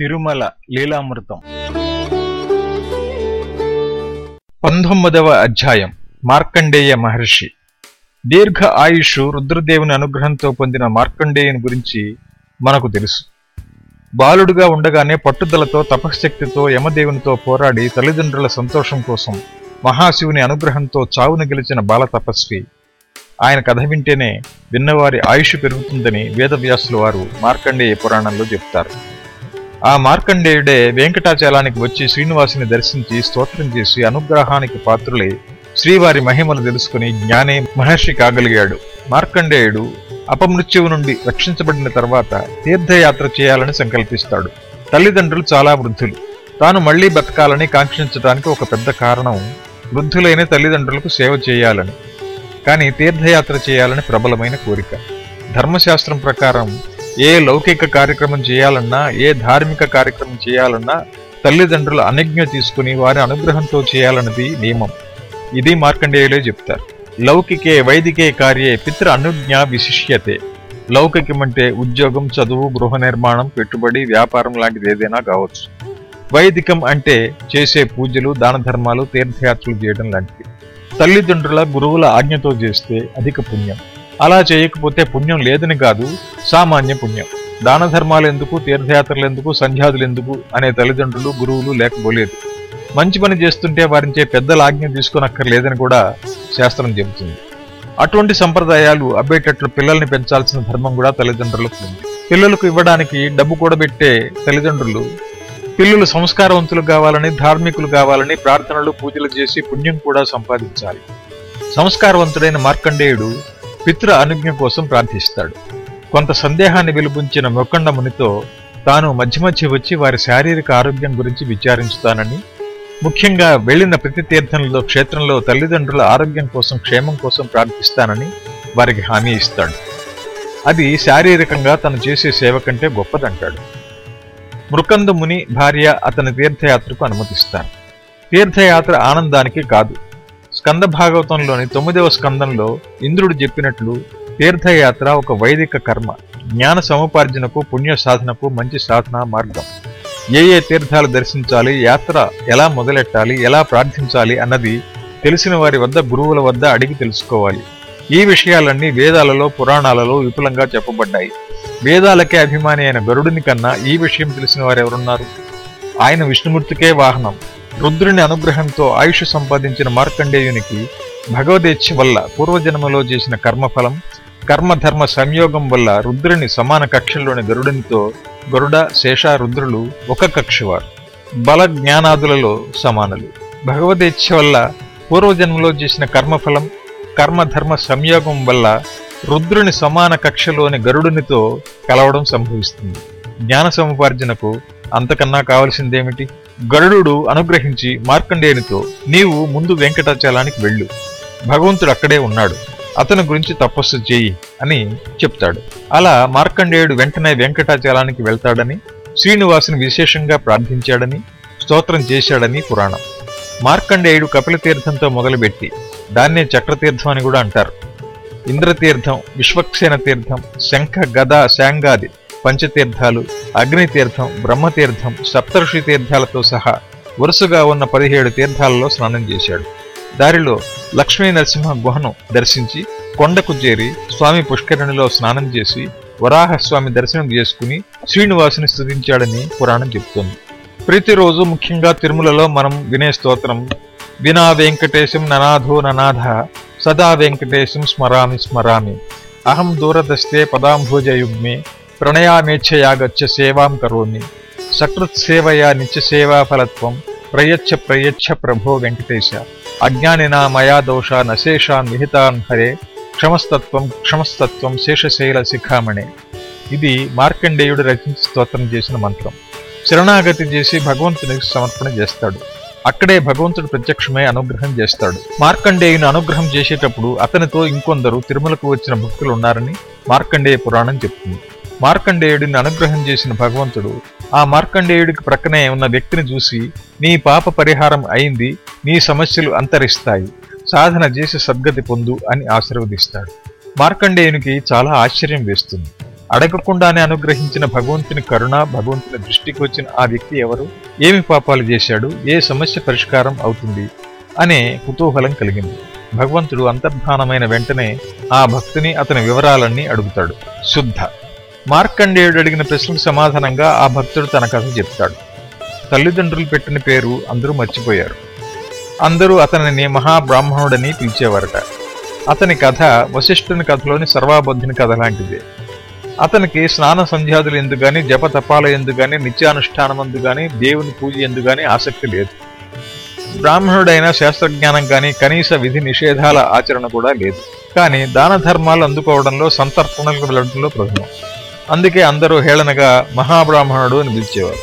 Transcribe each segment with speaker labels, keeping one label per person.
Speaker 1: తిరుమల లీలామృతం. పంతొమ్మిదవ అధ్యాయం. మార్కండేయ మహర్షి. దీర్ఘ ఆయుష్ రుద్రదేవుని అనుగ్రహంతో పొందిన మార్కండేయుని గురించి మనకు తెలుసు. బాలుడుగా ఉండగానే పట్టుదలతో తపశ్శక్తితో యమదేవునితో పోరాడి తల్లిదండ్రుల సంతోషం కోసం మహాశివుని అనుగ్రహంతో చావును గెలిచిన బాల తపస్వి. ఆయన కథ వింటేనే విన్నవారి ఆయుష్ పెరుగుతుందని వేదవ్యాసుల వారు మార్కండేయ పురాణంలో చెప్తారు. ఆ మార్కండేయుడే వెంకటాచలానికి వచ్చి శ్రీనివాసుని దర్శించి స్తోత్రం చేసి అనుగ్రహానికి పాత్రులై శ్రీవారి మహిమలు తెలుసుకుని జ్ఞానే మహర్షి కాగలిగాడు. మార్కండేయుడు అపమృత్యువు నుండి రక్షించబడిన తర్వాత తీర్థయాత్ర చేయాలని సంకల్పిస్తాడు. తల్లిదండ్రులు చాలా వృద్ధులు. తాను మళ్ళీ బతకాలని కాంక్షించడానికి ఒక పెద్ద కారణం వృద్ధులైన తల్లిదండ్రులకు సేవ చేయాలని. కానీ తీర్థయాత్ర చేయాలని ప్రబలమైన కోరిక. ధర్మశాస్త్రం ప్రకారం ఏ లౌకిక కార్యక్రమం చేయాలన్నా ఏ ధార్మిక కార్యక్రమం చేయాలన్నా తల్లిదండ్రుల అనుజ్ఞ తీసుకుని వారి అనుగ్రహంతో చేయాలన్నది నియమం. ఇది మార్కండేయులే చెప్తారు. లౌకికే వైదికే కార్యే పితృ అనుజ్ఞ విశిష్యతే. లౌకికం అంటే ఉద్యోగం చదువు గృహ నిర్మాణం పెట్టుబడి వ్యాపారం లాంటిది ఏదైనా కావచ్చు. వైదికం అంటే చేసే పూజలు దాన ధర్మాలు తీర్థయాత్రలు చేయడం లాంటివి. తల్లిదండ్రుల గురువుల ఆజ్ఞతో చేస్తే అధిక పుణ్యం. అలా చేయకపోతే పుణ్యం లేదని కాదు సామాన్య పుణ్యం. దాన ధర్మాలెందుకు తీర్థయాత్రలెందుకు తీర్థయాత్రలు ఎందుకు ఎందుకు అనే తల్లిదండ్రులు గురువులు లేకపోలేదు. మంచి పని చేస్తుంటే వారించే పెద్దల ఆజ్ఞ తీసుకునక్కర్లేదని కూడా శాస్త్రం చెబుతుంది. అటువంటి సంప్రదాయాలు అబ్బేటట్లు పిల్లల్ని పెంచాల్సిన ధర్మం కూడా తల్లిదండ్రులకు ఉంది. పిల్లలకు ఇవ్వడానికి డబ్బు కూడబెట్టే తల్లిదండ్రులు పిల్లలు సంస్కారవంతులు కావాలని ధార్మికులు కావాలని ప్రార్థనలు పూజలు చేసి పుణ్యం కూడా సంపాదించాలి. సంస్కారవంతుడైన మార్కండేయుడు పితృ అనుజ్ఞ కోసం ప్రార్థిస్తాడు. కొంత సందేహాన్ని వెలుపుంచిన మొక్కండ మునితో తాను మధ్య మధ్య వచ్చి వారి శారీరక ఆరోగ్యం గురించి విచారించుతానని ముఖ్యంగా వెళ్ళిన ప్రతి తీర్థంలో క్షేత్రంలో తల్లిదండ్రుల ఆరోగ్యం కోసం క్షేమం కోసం ప్రార్థిస్తానని వారికి హామీ ఇస్తాడు. అది శారీరకంగా తను చేసే సేవ కంటే గొప్పదంటాడు. మృకంద ముని భార్య అతని తీర్థయాత్రకు అనుమతిస్తారు తీర్థయాత్ర ఆనందానికి కాదు. స్కంద భాగవతంలోని తొమ్మిదవ స్కందంలో ఇంద్రుడు చెప్పినట్లు తీర్థయాత్ర ఒక వైదిక కర్మ జ్ఞాన సముపార్జనకు పుణ్య సాధనకు మంచి సాధన మార్గం. ఏ ఏ తీర్థాలు దర్శించాలి యాత్ర ఎలా మొదలెట్టాలి ఎలా ప్రార్థించాలి అన్నది తెలిసిన వారి వద్ద గురువుల వద్ద అడిగి తెలుసుకోవాలి. ఈ విషయాలన్నీ వేదాలలో పురాణాలలో విపులంగా చెప్పబడ్డాయి. వేదాలకే అభిమాని అయిన గరుడిని కన్నా ఈ విషయం తెలిసిన వారు ఎవరున్నారు ఆయన విష్ణుమూర్తికే వాహనం. రుద్రుని అనుగ్రహంతో ఆయుష్ సంపాదించిన మార్కండేయునికి భగవదేచ్ఛ వల్ల పూర్వజన్మలో చేసిన కర్మఫలం కర్మధర్మ సంయోగం వల్ల రుద్రుని సమాన కక్షల్లోని గరుడునితో గరుడ శేష రుద్రులు ఒక కక్షవారు. బల జ్ఞానాదులలో సమానులు. భగవదేచ్ఛ వల్ల పూర్వజన్మలో చేసిన కర్మఫలం కర్మధర్మ సంయోగం వల్ల రుద్రుని సమాన కక్షలోని గరుడునితో కలవడం సంభవిస్తుంది. జ్ఞాన సముపార్జనకు అంతకన్నా కావలసిందేమిటి? గరుడు అనుగ్రహించి మార్కండేయునితో నీవు ముందు వెంకటాచలానికి వెళ్ళు. భగవంతుడు అక్కడే ఉన్నాడు. అతని గురించి తపస్సు చేయి అని చెప్తాడు. అలా మార్కండేయుడు వెంటనే వెంకటాచలానికి వెళ్తాడని శ్రీనివాసుని విశేషంగా ప్రార్థించాడని స్తోత్రం చేశాడని పురాణం. మార్కండేయుడు కపిలతీర్థంతో మొదలుపెట్టి దాన్నే చక్రతీర్థం అని కూడా అంటారు. ఇంద్రతీర్థం విశ్వక్సేన తీర్థం శంఖ గద శాంగాది పంచతీర్థాలు అగ్నితీర్థం బ్రహ్మతీర్థం సప్తర్షి తీర్థాలతో సహా వరుసగా ఉన్న పదిహేడు తీర్థాలలో స్నానం చేశాడు. దారిలో లక్ష్మీ నరసింహ గుహను దర్శించి కొండకు చేరి స్వామి పుష్కరిణిలో స్నానం చేసి వరాహస్వామి దర్శనం చేసుకుని శ్రీనివాసుని స్థుతించాడని పురాణం చెబుతోంది. ప్రతిరోజు ముఖ్యంగా తిరుమలలో మనం వినే స్తోత్రం వినా వెంకటేశం ననాథో ననాథ సదా వెంకటేశం స్మరామి స్మరామి అహం దూరదస్తే పదాంభోజయుగ్మే ప్రణయామేచ్ఛయాగచ్చ సేవాం కరోమి సకృత్సేవయా నిత్యసేవా ఫలత్వం ప్రయచ్చ ప్రయచ్చ ప్రభో వెంకటేశ అజ్ఞానినా మయా దోషా నశేషాన్ విహితాన్ హరే క్షమస్తత్వం క్షమస్తత్వం శేషశైల శిఖామణే ఇది మార్కండేయుడు రచించి స్తోత్రం చేసిన మంత్రం। శరణాగతి చేసి భగవంతునికి సమర్పణ చేస్తాడు। అక్కడే భగవంతుడు ప్రత్యక్షమై అనుగ్రహం చేస్తాడు। మార్కండేయుని అనుగ్రహం చేసేటప్పుడు అతనితో ఇంకొందరు తిరుమలకు వచ్చిన భక్తులు ఉన్నారని మార్కండేయ పురాణం చెప్తుంది। మార్కండేయుడిని అనుగ్రహం చేసిన భగవంతుడు. ఆ మార్కండేయుడికి ప్రక్కనే ఉన్న వ్యక్తిని చూసి నీ పాప పరిహారం అయింది నీ సమస్యలు అంతరిస్తాయి. సాధన చేసి సద్గతి పొందు అని ఆశీర్వదిస్తాడు. మార్కండేయునికి చాలా ఆశ్చర్యం వేస్తుంది. అడగకుండానే అనుగ్రహించిన భగవంతుని కరుణ భగవంతుని దృష్టికి వచ్చిన ఆ వ్యక్తి ఎవరు? ఏమి పాపాలు చేశాడు? ఏ సమస్య పరిష్కారం అవుతుంది? అనే కుతూహలం కలిగింది. భగవంతుడు అంతర్ధానమైన వెంటనే ఆ భక్తిని అతని వివరాలన్నీ అడుగుతాడు. శుద్ధ మార్కండేయుడు అడిగిన ప్రశ్నకు సమాధానంగా ఆ భక్తుడు తన కథ చెప్తాడు. తల్లిదండ్రులు పెట్టిన పేరు అందరూ మర్చిపోయారు. అందరూ అతనిని మహాబ్రాహ్మణుడని పిలిచేవారట. అతని కథ వశిష్ఠుని కథలోని సర్వాబద్ధుని కథ లాంటిదే. అతనికి స్నాన సంధ్యాదులు ఎందుగాని జపతపాల ఎందుగాని నిత్యానుష్ఠానమందు గాని దేవుని పూజ ఎందుగాని ఆసక్తి లేదు. బ్రాహ్మణుడైన శాస్త్రజ్ఞానం కానీ కనీస విధి నిషేధాల ఆచరణ కూడా లేదు. కానీ దాన ధర్మాలు అందుకోవడంలో సంతర్పణలకు వెళ్ళడంలో ప్రధానం అందుకే అందరూ హేళనగా మహాబ్రాహ్మణుడు అని పిలిచేవారు.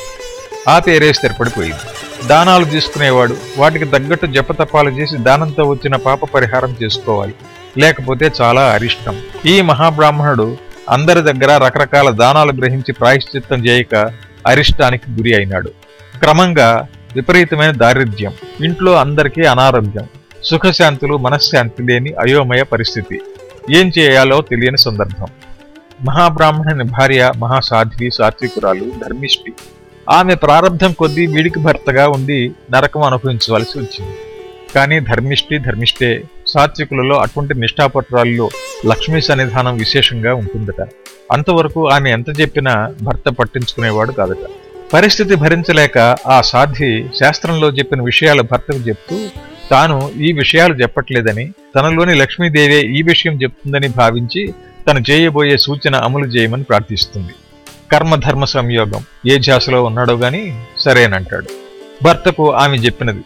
Speaker 1: ఆ పేరే స్థిరపడిపోయింది. దానాలు తీసుకునేవాడు వాటికి తగ్గట్టు జపతపాలు చేసి దానంతో వచ్చిన పాప పరిహారం చేసుకోవాలి. లేకపోతే చాలా అరిష్టం. ఈ మహాబ్రాహ్మణుడు అందరి దగ్గర రకరకాల దానాలు గ్రహించి ప్రాయశ్చిత్తం చేయక అరిష్టానికి గురి అయినాడు. క్రమంగా విపరీతమైన దారిద్ర్యం ఇంట్లో అందరికీ అనారోగ్యం సుఖశాంతులు మనశ్శాంతి లేని అయోమయ పరిస్థితి. ఏం చేయాలో తెలియని సందర్భం. మహాబ్రాహ్మణుని భార్య మహాసాధ్వి సాత్వికురాలు ధర్మిష్ఠి. ఆమె ప్రారంధం కొద్దీ వీడికి భర్తగా ఉండి నరకం అనుభవించవలసి వచ్చింది. కానీ ధర్మిష్ఠి ధర్మిష్ఠే సాత్వికులలో అటువంటి నిష్ఠాపత్రాల్లో లక్ష్మీ సన్నిధానం విశేషంగా ఉంటుందట. అంతవరకు ఆమె ఎంత చెప్పినా భర్త పట్టించుకునేవాడు కాదట. పరిస్థితి భరించలేక ఆ సాధ్వి శాస్త్రంలో చెప్పిన విషయాలు భర్తకు చెప్తూ తాను ఈ విషయాలు చెప్పట్లేదని తనలోని లక్ష్మీదేవే ఈ విషయం చెప్తుందని భావించి తను చేయబోయే సూచన అమలు చేయమని ప్రార్థిస్తుంది. కర్మధర్మ సంయోగం ఏ ఝాసలో ఉన్నాడో గాని సరేనంటాడు. భర్తకు ఆమె చెప్పినది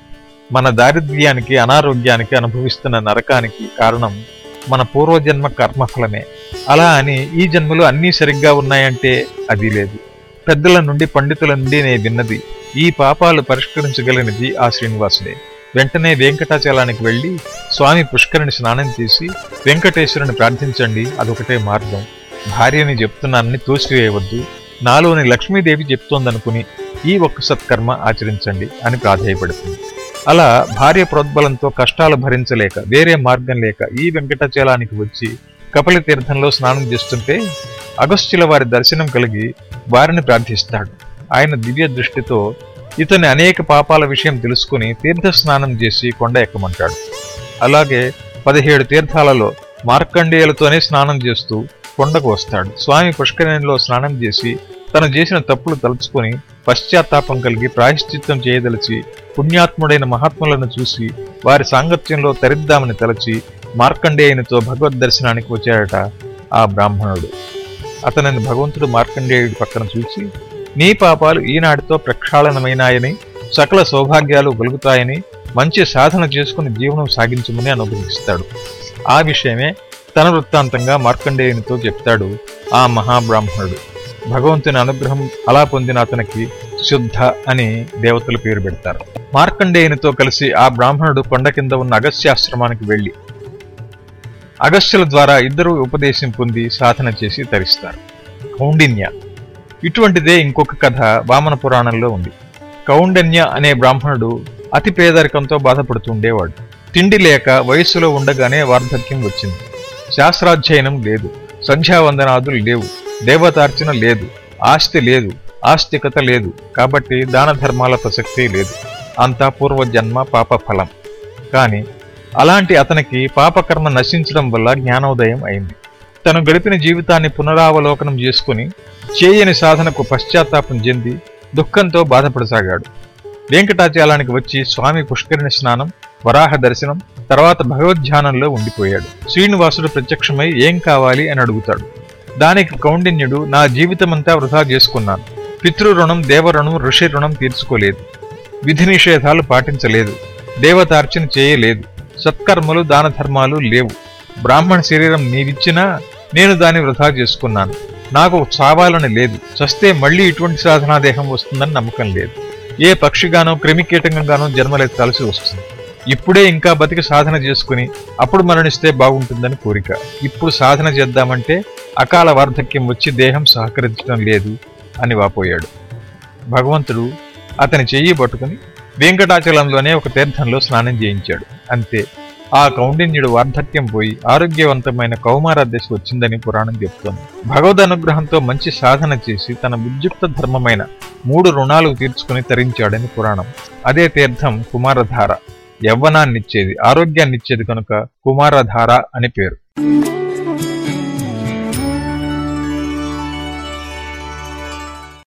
Speaker 1: మన దారిద్ర్యానికి అనారోగ్యానికి అనుభవిస్తున్న నరకానికి కారణం మన పూర్వజన్మ కర్మఫలమే అలా అని ఈ జన్మలు అన్నీ సరిగ్గా ఉన్నాయంటే అది లేదు. పెద్దల నుండి పండితుల నుండి నే విన్నది ఈ పాపాలు పరిష్కరించగలిగినది ఆ శ్రీనివాసుడే. వెంటనే వెంకటాచలానికి వెళ్ళి స్వామి పుష్కరిని స్నానం చేసి వెంకటేశ్వరుని ప్రార్థించండి అదొకటే మార్గం. భార్యని చెప్తున్నానని తోసివేయవద్దు. నాలోని లక్ష్మీదేవి చెప్తోందనుకుని ఈ ఒక్క సత్కర్మ ఆచరించండి అని ప్రాధాయపడుతుంది. అలా భార్య ప్రోద్బలంతో కష్టాలు భరించలేక వేరే మార్గం లేక ఈ వెంకటాచలానికి వచ్చి కపలి తీర్థంలో స్నానం చేస్తుంటే అగస్త్యుల వారి దర్శనం కలిగి వారిని ప్రార్థిస్తాడు. ఆయన దివ్య దృష్టితో ఇతని అనేక పాపాల విషయం తెలుసుకుని తీర్థ స్నానం చేసి కొండ ఎక్కమంటాడు. అలాగే పదిహేడు తీర్థాలలో మార్కండేయులతోనే స్నానం చేస్తూ కొండకు వస్తాడు. స్వామి పుష్కరిణిలో స్నానం చేసి తను చేసిన తప్పులు తలుచుకొని పశ్చాత్తాపం కలిగి ప్రాయశ్చిత్తం చేయదలిచి పుణ్యాత్ముడైన మహాత్ములను చూసి వారి సాంగత్యంలో తరిద్దామని తలచి మార్కండేయునితో భగవద్ దర్శనానికి వచ్చాడట ఆ బ్రాహ్మణుడు. అతనిని భగవంతుడు మార్కండేయుడి పక్కన చూసి నీ పాపాలు ఈనాటితో ప్రక్షాళనమైనాయని సకల సౌభాగ్యాలు వెలుగుతాయని మంచి సాధన చేసుకుని జీవనం సాగించమని అనుగ్రహిస్తాడు. ఆ విషయమే తన వృత్తాంతంగా మార్కండేయునితో చెప్తాడు ఆ మహాబ్రాహ్మణుడు. భగవంతుని అనుగ్రహం అలా పొందిన అతనికి శుద్ధ అని దేవతలు పేరు పెడతారు. మార్కండేయునితో కలిసి ఆ బ్రాహ్మణుడు కొండ కింద ఉన్న అగస్యాశ్రమానికి వెళ్ళి అగస్యుల ద్వారా ఇద్దరు ఉపదేశం పొంది సాధన చేసి తరిస్తారు. కౌండిన్య ఇటువంటిదే ఇంకొక కథ వామన పురాణంలో ఉంది. కౌండన్య అనే బ్రాహ్మణుడు అతి పేదరికంతో బాధపడుతుండేవాడు తిండి లేక వయస్సులో ఉండగానే వార్ధక్యం వచ్చింది. శాస్త్రాధ్యయనం లేదు. సంధ్యావందనాదులు లేవు. దేవతార్చన లేదు. ఆస్తి లేదు. ఆస్తికత లేదు. కాబట్టి దాన ధర్మాల ప్రసక్తి లేదు. అంతా పూర్వజన్మ పాప ఫలం. కాని అలాంటి అతనికి పాపకర్మ నశించడం వల్ల జ్ఞానోదయం అయింది. తను గడిపిన జీవితాన్ని పునరావలోకనం చేసుకుని చేయని సాధనకు పశ్చాత్తాపం చెంది దుఃఖంతో బాధపడసాగాడు. వెంకటాచలానికి వచ్చి స్వామి పుష్కరిణి స్నానం వరాహ దర్శనం తర్వాత భగవద్ధ్యానంలో ఉండిపోయాడు. శ్రీనివాసుడు ప్రత్యక్షమై ఏం కావాలి అని అడుగుతాడు. దానికి కౌండిన్యుడు నా జీవితమంతా వృధా చేసుకున్నాను. పితృరుణం దేవరుణం ఋషి రుణం తీర్చుకోలేదు. విధి నిషేధాలు పాటించలేదు. దేవతార్చన చేయలేదు. సత్కర్మలు దాన ధర్మాలు లేవు. బ్రాహ్మణ శరీరం నీవిచ్చినా నేను దాన్ని వృధా చేసుకున్నాను. నాకు చావాలని లేదు. చస్తే మళ్ళీ ఇటువంటి సాధనా దేహం వస్తుందని నమ్మకం లేదు. ఏ పక్షిగానో క్రిమికీటకంగానో జన్మలెత్తాల్సి వస్తుంది. ఇప్పుడే ఇంకా బతికి సాధన చేసుకుని అప్పుడు మరణిస్తే బాగుంటుందని కోరిక. ఇప్పుడు సాధన చేద్దామంటే అకాల వార్ధక్యం వచ్చి దేహం సహకరించడం లేదు అని వాపోయాడు. భగవంతుడు అతని చెయ్యి పట్టుకుని వెంకటాచలంలోనే ఒక తీర్థంలో స్నానం చేయించాడు. అంతే. ఆ కౌండిన్యుడు వార్ధక్యం పోయి ఆరోగ్యవంతమైన కౌమార దశ వచ్చిందని పురాణం చెప్తోంది. భగవద్ అనుగ్రహంతో మంచి సాధన చేసి తన విద్యుక్త ధర్మమైన మూడు రుణాలు తీర్చుకుని తరించాడని పురాణం. అదే తీర్థం కుమారధార. యవ్వనాన్నిచ్చేది ఆరోగ్యాన్నిచ్చేది కనుక కుమారధార అని పేరు.